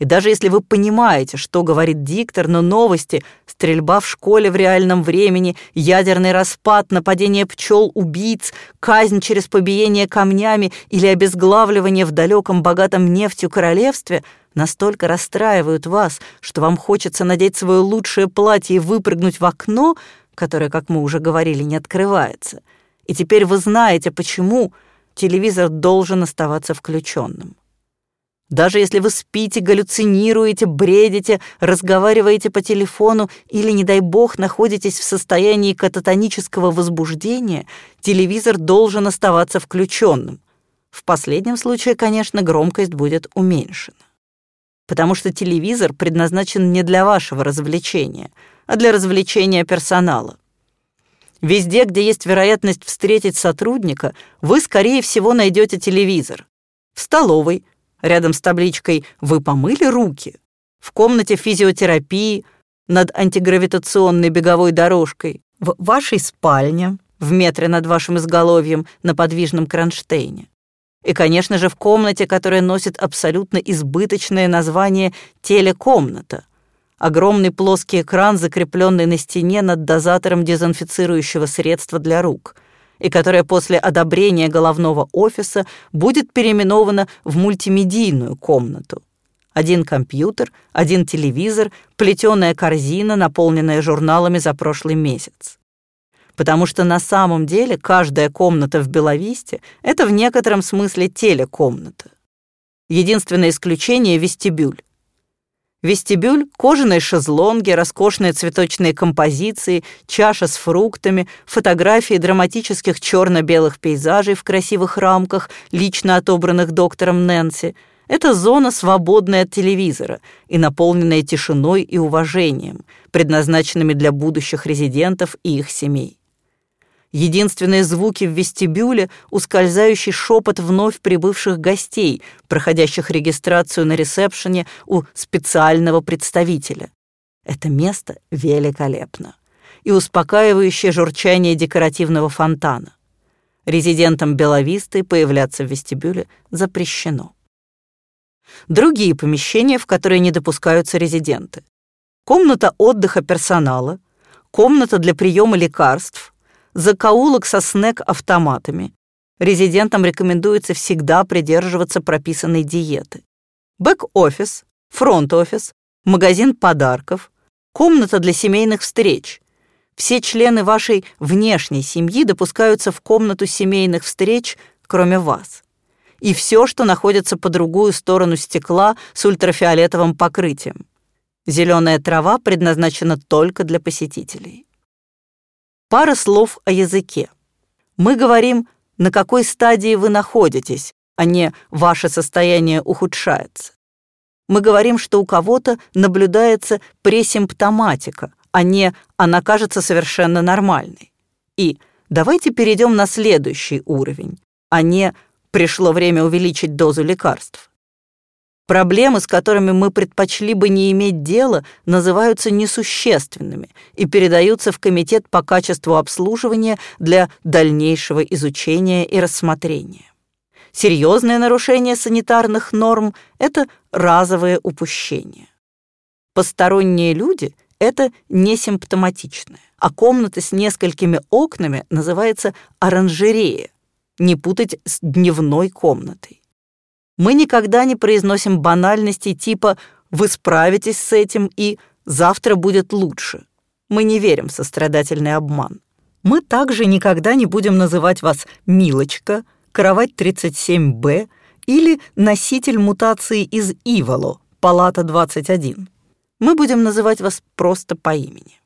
И даже если вы понимаете, что говорит диктор, но новости, стрельба в школе в реальном времени, ядерный распад, нападение пчел, убийц, казнь через побиение камнями или обезглавливание в далеком богатом нефтью королевстве настолько расстраивают вас, что вам хочется надеть свое лучшее платье и выпрыгнуть в окно, которое, как мы уже говорили, не открывается. И теперь вы знаете, почему телевизор должен оставаться включенным. Даже если вы спите, галлюцинируете, бредите, разговариваете по телефону или, не дай бог, находитесь в состоянии кататонического возбуждения, телевизор должен оставаться включенным. В последнем случае, конечно, громкость будет уменьшена. Потому что телевизор предназначен не для вашего развлечения, а для развлечения персонала. Везде, где есть вероятность встретить сотрудника, вы, скорее всего, найдете телевизор. В столовой, рядом с табличкой «Вы помыли руки?» в комнате физиотерапии, над антигравитационной беговой дорожкой, в вашей спальне, в метре над вашим изголовьем на подвижном кронштейне. И, конечно же, в комнате, которая носит абсолютно избыточное название «телекомната». Огромный плоский экран, закрепленный на стене над дозатором дезинфицирующего средства для рук – и которая после одобрения головного офиса будет переименована в мультимедийную комнату. Один компьютер, один телевизор, плетеная корзина, наполненная журналами за прошлый месяц. Потому что на самом деле каждая комната в Беловисте — это в некотором смысле телекомната. Единственное исключение — вестибюль. Вестибюль, кожаные шезлонги, роскошные цветочные композиции, чаша с фруктами, фотографии драматических черно-белых пейзажей в красивых рамках, лично отобранных доктором Нэнси. Это зона, свободная от телевизора и наполненная тишиной и уважением, предназначенными для будущих резидентов и их семей. Единственные звуки в вестибюле — ускользающий шепот вновь прибывших гостей, проходящих регистрацию на ресепшене у специального представителя. Это место великолепно. И успокаивающее журчание декоративного фонтана. Резидентам Беловисты появляться в вестибюле запрещено. Другие помещения, в которые не допускаются резиденты. Комната отдыха персонала, комната для приема лекарств, закоулок со снэк-автоматами. Резидентам рекомендуется всегда придерживаться прописанной диеты. Бэк-офис, фронт-офис, магазин подарков, комната для семейных встреч. Все члены вашей внешней семьи допускаются в комнату семейных встреч, кроме вас. И все, что находится по другую сторону стекла с ультрафиолетовым покрытием. Зеленая трава предназначена только для посетителей. Пара слов о языке. Мы говорим, на какой стадии вы находитесь, а не ваше состояние ухудшается. Мы говорим, что у кого-то наблюдается пресимптоматика, а не она кажется совершенно нормальной. И давайте перейдем на следующий уровень, а не пришло время увеличить дозу лекарств. Проблемы, с которыми мы предпочли бы не иметь дела, называются несущественными и передаются в Комитет по качеству обслуживания для дальнейшего изучения и рассмотрения. Серьезное нарушение санитарных норм – это разовое упущение. Посторонние люди – это несимптоматичное, а комната с несколькими окнами называется оранжерея. Не путать с дневной комнатой. Мы никогда не произносим банальностей типа «вы справитесь с этим» и «завтра будет лучше». Мы не верим в сострадательный обман. Мы также никогда не будем называть вас «милочка», «кровать 37Б» или «носитель мутации из Иволо», палата 21. Мы будем называть вас просто по имени.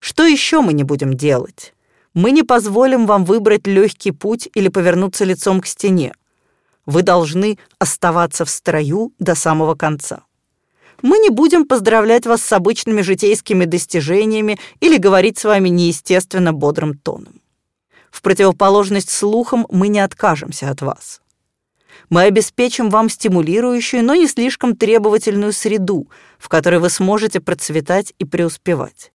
Что еще мы не будем делать? Мы не позволим вам выбрать легкий путь или повернуться лицом к стене. Вы должны оставаться в строю до самого конца мы не будем поздравлять вас с обычными житейскими достижениями или говорить с вами неестественно бодрым тоном. В противоположность слухам мы не откажемся от вас. Мы обеспечим вам стимулирующую, но не слишком требовательную среду, в которой вы сможете процветать и преуспевать.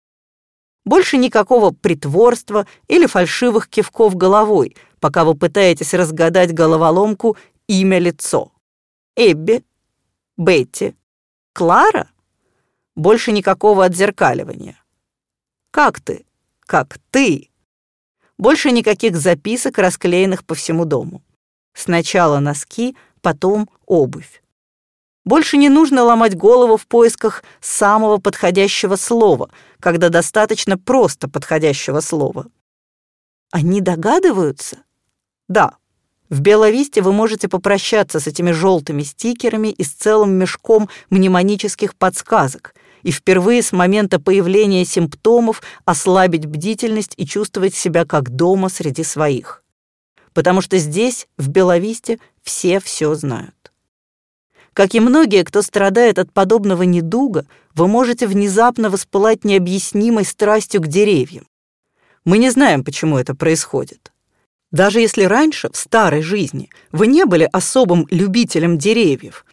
Больше никакого притворства или фальшивых кивков головой, пока вы пытаетесь разгадать головоломку имя-лицо. Эбби, Бетти, Клара? Больше никакого отзеркаливания. Как ты? Как ты? Больше никаких записок, расклеенных по всему дому. Сначала носки, потом обувь. Больше не нужно ломать голову в поисках самого подходящего слова, когда достаточно просто подходящего слова. Они догадываются? Да. В Беловисте вы можете попрощаться с этими желтыми стикерами и с целым мешком мнемонических подсказок и впервые с момента появления симптомов ослабить бдительность и чувствовать себя как дома среди своих. Потому что здесь, в Беловисте, все все знают. Как и многие, кто страдает от подобного недуга, вы можете внезапно воспылать необъяснимой страстью к деревьям. Мы не знаем, почему это происходит. Даже если раньше, в старой жизни, вы не были особым любителем деревьев,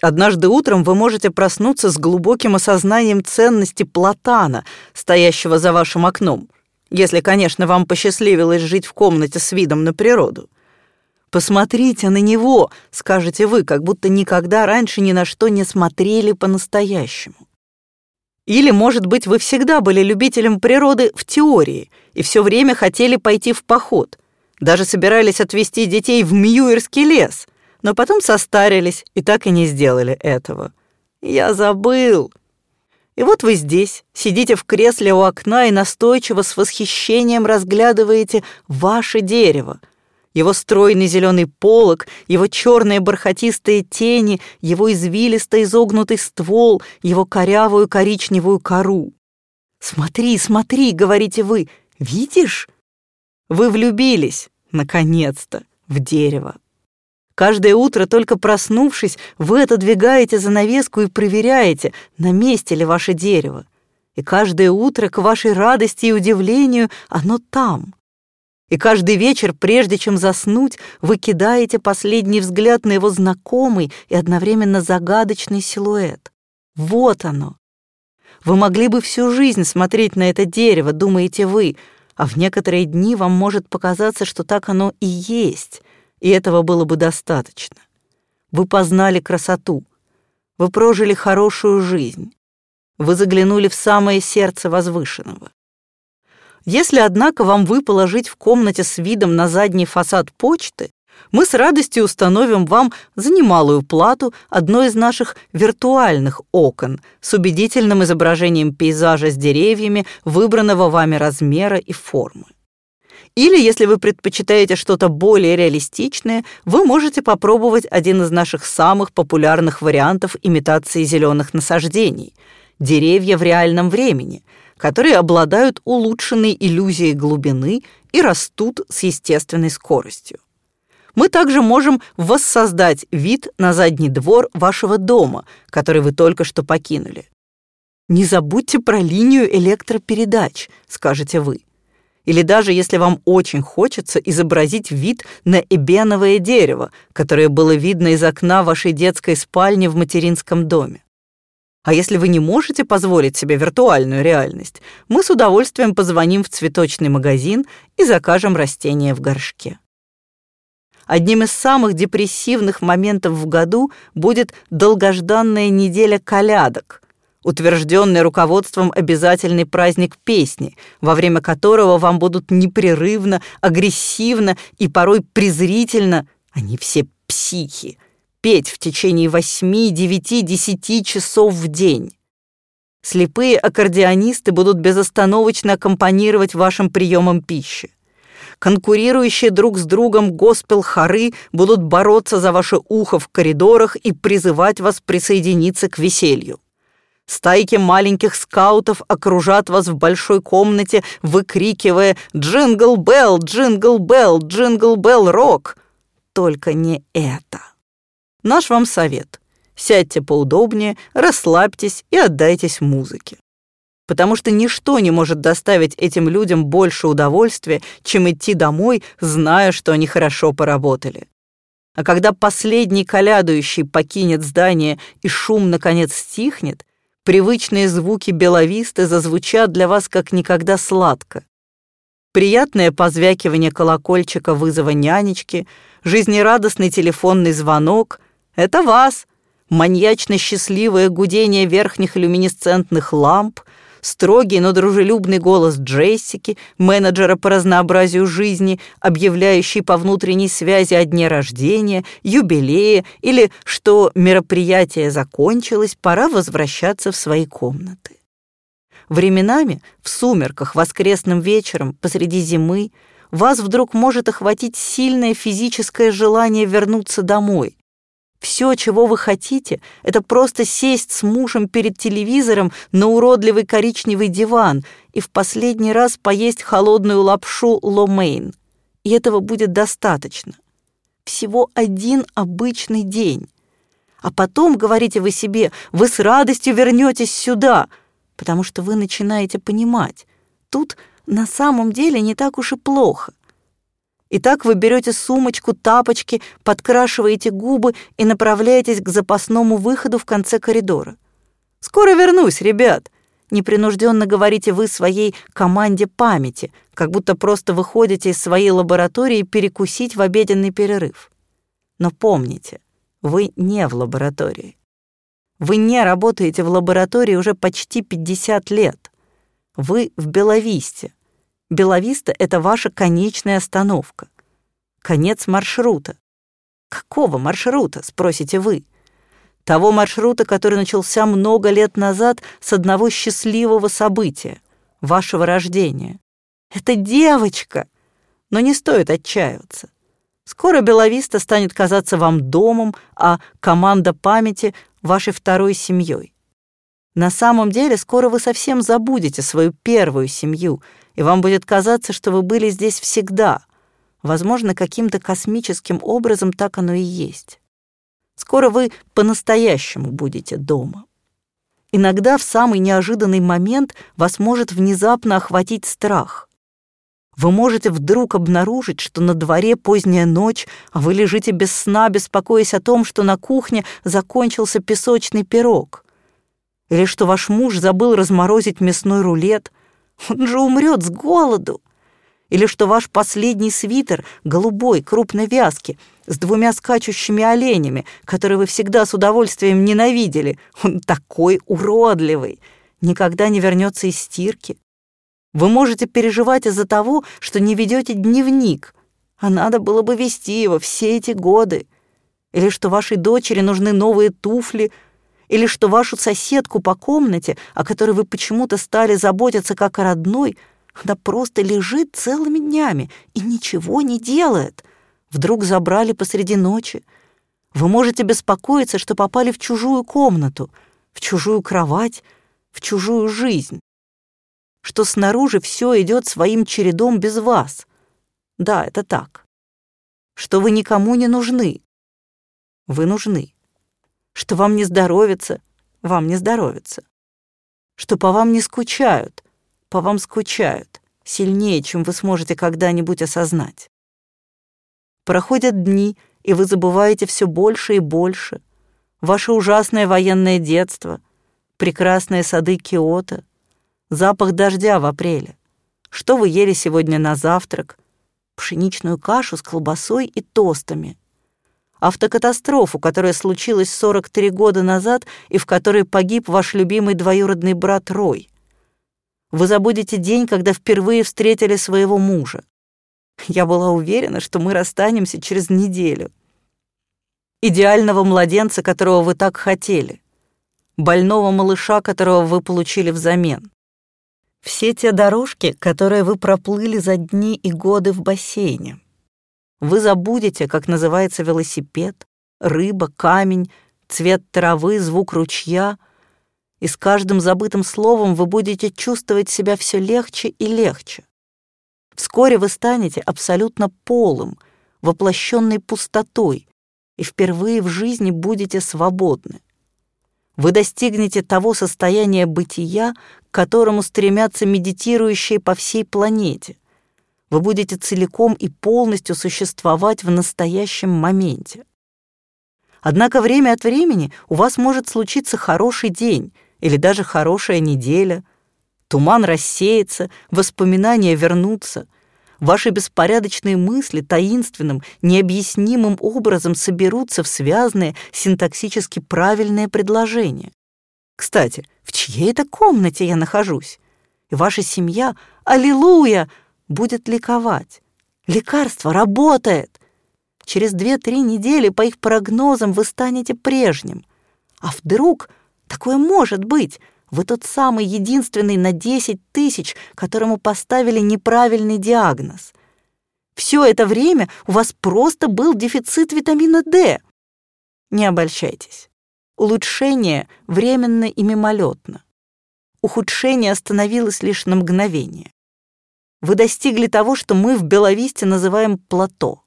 однажды утром вы можете проснуться с глубоким осознанием ценности платана, стоящего за вашим окном, если, конечно, вам посчастливилось жить в комнате с видом на природу. «Посмотрите на него», — скажете вы, как будто никогда раньше ни на что не смотрели по-настоящему. Или, может быть, вы всегда были любителем природы в теории и все время хотели пойти в поход — даже собирались отвезти детей в Мьюерский лес, но потом состарились и так и не сделали этого. Я забыл. И вот вы здесь, сидите в кресле у окна и настойчиво с восхищением разглядываете ваше дерево. Его стройный зеленый полог, его черные бархатистые тени, его извилисто изогнутый ствол, его корявую коричневую кору. «Смотри, смотри», — говорите вы, — «видишь?» Вы влюбились, наконец-то, в дерево. Каждое утро, только проснувшись, вы отодвигаете занавеску и проверяете, на месте ли ваше дерево. И каждое утро, к вашей радости и удивлению, оно там. И каждый вечер, прежде чем заснуть, вы кидаете последний взгляд на его знакомый и одновременно загадочный силуэт. Вот оно. Вы могли бы всю жизнь смотреть на это дерево, думаете вы, а в некоторые дни вам может показаться, что так оно и есть, и этого было бы достаточно. Вы познали красоту, вы прожили хорошую жизнь, вы заглянули в самое сердце возвышенного. Если, однако, вам выпало жить в комнате с видом на задний фасад почты, мы с радостью установим вам за немалую плату одно из наших виртуальных окон с убедительным изображением пейзажа с деревьями, выбранного вами размера и формы. Или, если вы предпочитаете что-то более реалистичное, вы можете попробовать один из наших самых популярных вариантов имитации зеленых насаждений – деревья в реальном времени, которые обладают улучшенной иллюзией глубины и растут с естественной скоростью. Мы также можем воссоздать вид на задний двор вашего дома, который вы только что покинули. «Не забудьте про линию электропередач», — скажете вы. Или даже если вам очень хочется изобразить вид на эбеновое дерево, которое было видно из окна вашей детской спальни в материнском доме. А если вы не можете позволить себе виртуальную реальность, мы с удовольствием позвоним в цветочный магазин и закажем растения в горшке. Одним из самых депрессивных моментов в году будет долгожданная неделя колядок, утвержденный руководством обязательный праздник песни, во время которого вам будут непрерывно, агрессивно и порой презрительно, они все психи, петь в течение восьми, девяти, десяти часов в день. Слепые аккордеонисты будут безостановочно аккомпанировать вашим приемам пищи. Конкурирующие друг с другом госпел-хоры будут бороться за ваше ухо в коридорах и призывать вас присоединиться к веселью. Стайки маленьких скаутов окружат вас в большой комнате, выкрикивая «Jingle Bell! Jingle Bell! Jingle Bell Rock!» Только не это. Наш вам совет. Сядьте поудобнее, расслабьтесь и отдайтесь музыке. Потому что ничто не может доставить этим людям больше удовольствия, чем идти домой, зная, что они хорошо поработали. А когда последний колядующий покинет здание и шум наконец стихнет, Привычные звуки беловисты зазвучат для вас как никогда сладко. Приятное позвякивание колокольчика вызова нянечки, жизнерадостный телефонный звонок — это вас, маньячно-счастливое гудение верхних люминесцентных ламп — строгий, но дружелюбный голос Джессики, менеджера по разнообразию жизни, объявляющий по внутренней связи о дне рождения, юбилее или что мероприятие закончилось, пора возвращаться в свои комнаты. Временами, в сумерках, воскресным вечером, посреди зимы, вас вдруг может охватить сильное физическое желание вернуться домой, все, чего вы хотите, это просто сесть с мужем перед телевизором на уродливый коричневый диван и в последний раз поесть холодную лапшу ломейн. И этого будет достаточно. Всего один обычный день. А потом, говорите вы себе, вы с радостью вернетесь сюда, потому что вы начинаете понимать, тут на самом деле не так уж и плохо. Итак, вы берете сумочку, тапочки, подкрашиваете губы и направляетесь к запасному выходу в конце коридора. «Скоро вернусь, ребят!» Непринужденно говорите вы своей команде памяти, как будто просто выходите из своей лаборатории перекусить в обеденный перерыв. Но помните, вы не в лаборатории. Вы не работаете в лаборатории уже почти 50 лет. Вы в Беловисте, Беловиста — это ваша конечная остановка. Конец маршрута. Какого маршрута, спросите вы? Того маршрута, который начался много лет назад с одного счастливого события — вашего рождения. Это девочка! Но не стоит отчаиваться. Скоро Беловиста станет казаться вам домом, а команда памяти — вашей второй семьей. На самом деле скоро вы совсем забудете свою первую семью — и вам будет казаться, что вы были здесь всегда. Возможно, каким-то космическим образом так оно и есть. Скоро вы по-настоящему будете дома. Иногда в самый неожиданный момент вас может внезапно охватить страх. Вы можете вдруг обнаружить, что на дворе поздняя ночь, а вы лежите без сна, беспокоясь о том, что на кухне закончился песочный пирог. Или что ваш муж забыл разморозить мясной рулет, он же умрет с голоду. Или что ваш последний свитер голубой, крупной вязки, с двумя скачущими оленями, которые вы всегда с удовольствием ненавидели, он такой уродливый, никогда не вернется из стирки. Вы можете переживать из-за того, что не ведете дневник, а надо было бы вести его все эти годы. Или что вашей дочери нужны новые туфли — или что вашу соседку по комнате, о которой вы почему-то стали заботиться как о родной, она просто лежит целыми днями и ничего не делает. Вдруг забрали посреди ночи. Вы можете беспокоиться, что попали в чужую комнату, в чужую кровать, в чужую жизнь. Что снаружи все идет своим чередом без вас. Да, это так. Что вы никому не нужны. Вы нужны что вам не здоровится, вам не здоровится, что по вам не скучают, по вам скучают, сильнее, чем вы сможете когда-нибудь осознать. Проходят дни, и вы забываете все больше и больше. Ваше ужасное военное детство, прекрасные сады Киото, запах дождя в апреле. Что вы ели сегодня на завтрак? пшеничную кашу с колбасой и тостами. Автокатастрофу, которая случилась 43 года назад и в которой погиб ваш любимый двоюродный брат Рой. Вы забудете день, когда впервые встретили своего мужа. Я была уверена, что мы расстанемся через неделю. Идеального младенца, которого вы так хотели. Больного малыша, которого вы получили взамен. Все те дорожки, которые вы проплыли за дни и годы в бассейне. Вы забудете, как называется велосипед, рыба, камень, цвет травы, звук ручья, и с каждым забытым словом вы будете чувствовать себя все легче и легче. Вскоре вы станете абсолютно полым, воплощенной пустотой, и впервые в жизни будете свободны. Вы достигнете того состояния бытия, к которому стремятся медитирующие по всей планете. Вы будете целиком и полностью существовать в настоящем моменте. Однако время от времени у вас может случиться хороший день или даже хорошая неделя. Туман рассеется, воспоминания вернутся — Ваши беспорядочные мысли таинственным, необъяснимым образом соберутся в связанное, синтаксически правильное предложение. Кстати, в чьей это комнате я нахожусь? И ваша семья, аллилуйя, будет ликовать. Лекарство работает. Через две-три недели, по их прогнозам, вы станете прежним. А вдруг такое может быть? Вы тот самый единственный на 10 тысяч, которому поставили неправильный диагноз. Все это время у вас просто был дефицит витамина D. Не обольщайтесь. Улучшение временно и мимолетно. Ухудшение остановилось лишь на мгновение. Вы достигли того, что мы в Беловисте называем плато.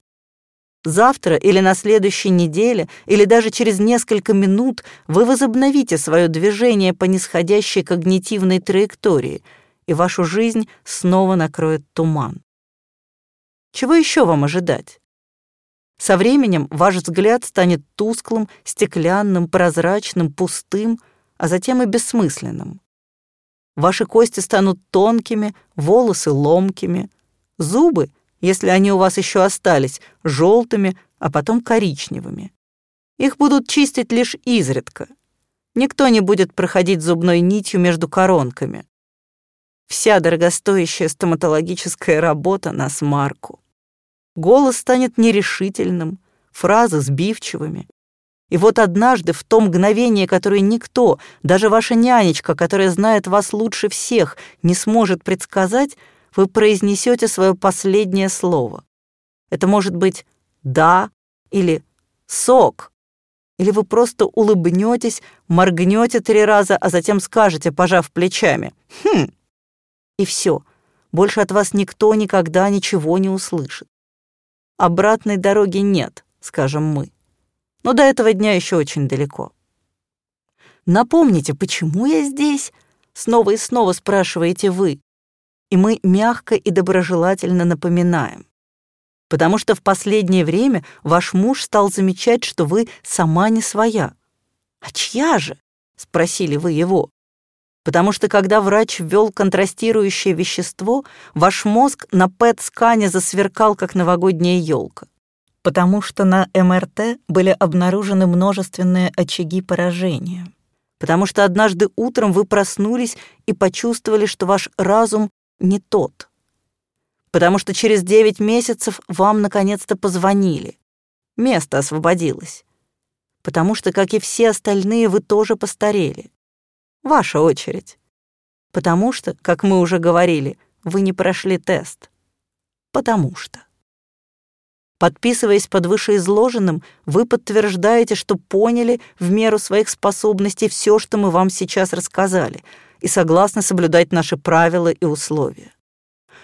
Завтра или на следующей неделе, или даже через несколько минут вы возобновите свое движение по нисходящей когнитивной траектории, и вашу жизнь снова накроет туман. Чего еще вам ожидать? Со временем ваш взгляд станет тусклым, стеклянным, прозрачным, пустым, а затем и бессмысленным. Ваши кости станут тонкими, волосы ломкими, зубы — если они у вас еще остались, желтыми, а потом коричневыми. Их будут чистить лишь изредка. Никто не будет проходить зубной нитью между коронками. Вся дорогостоящая стоматологическая работа на смарку. Голос станет нерешительным, фразы сбивчивыми. И вот однажды, в то мгновение, которое никто, даже ваша нянечка, которая знает вас лучше всех, не сможет предсказать, вы произнесете свое последнее слово. Это может быть «да» или «сок», или вы просто улыбнетесь, моргнете три раза, а затем скажете, пожав плечами «хм». И все, больше от вас никто никогда ничего не услышит. Обратной дороги нет, скажем мы. Но до этого дня еще очень далеко. Напомните, почему я здесь? Снова и снова спрашиваете вы и мы мягко и доброжелательно напоминаем. Потому что в последнее время ваш муж стал замечать, что вы сама не своя. «А чья же?» — спросили вы его. Потому что когда врач ввел контрастирующее вещество, ваш мозг на ПЭТ-скане засверкал, как новогодняя елка. Потому что на МРТ были обнаружены множественные очаги поражения. Потому что однажды утром вы проснулись и почувствовали, что ваш разум не тот. Потому что через девять месяцев вам наконец-то позвонили. Место освободилось. Потому что, как и все остальные, вы тоже постарели. Ваша очередь. Потому что, как мы уже говорили, вы не прошли тест. Потому что. Подписываясь под вышеизложенным, вы подтверждаете, что поняли в меру своих способностей все, что мы вам сейчас рассказали — и согласны соблюдать наши правила и условия.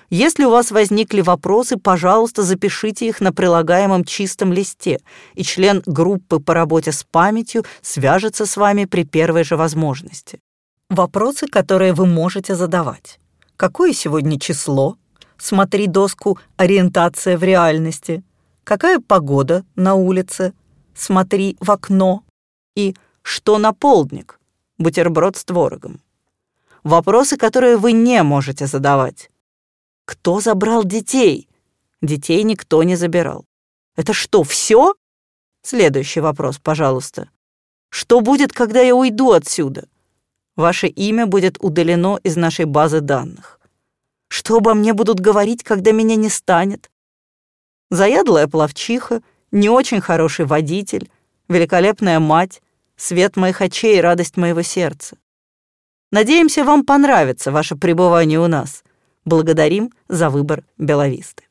Если у вас возникли вопросы, пожалуйста, запишите их на прилагаемом чистом листе, и член группы по работе с памятью свяжется с вами при первой же возможности. Вопросы, которые вы можете задавать. Какое сегодня число? Смотри доску «Ориентация в реальности». Какая погода на улице? Смотри в окно. И что на полдник? Бутерброд с творогом вопросы, которые вы не можете задавать. Кто забрал детей? Детей никто не забирал. Это что, все? Следующий вопрос, пожалуйста. Что будет, когда я уйду отсюда? Ваше имя будет удалено из нашей базы данных. Что обо мне будут говорить, когда меня не станет? Заядлая пловчиха, не очень хороший водитель, великолепная мать, свет моих очей и радость моего сердца. Надеемся, вам понравится ваше пребывание у нас. Благодарим за выбор Беловисты.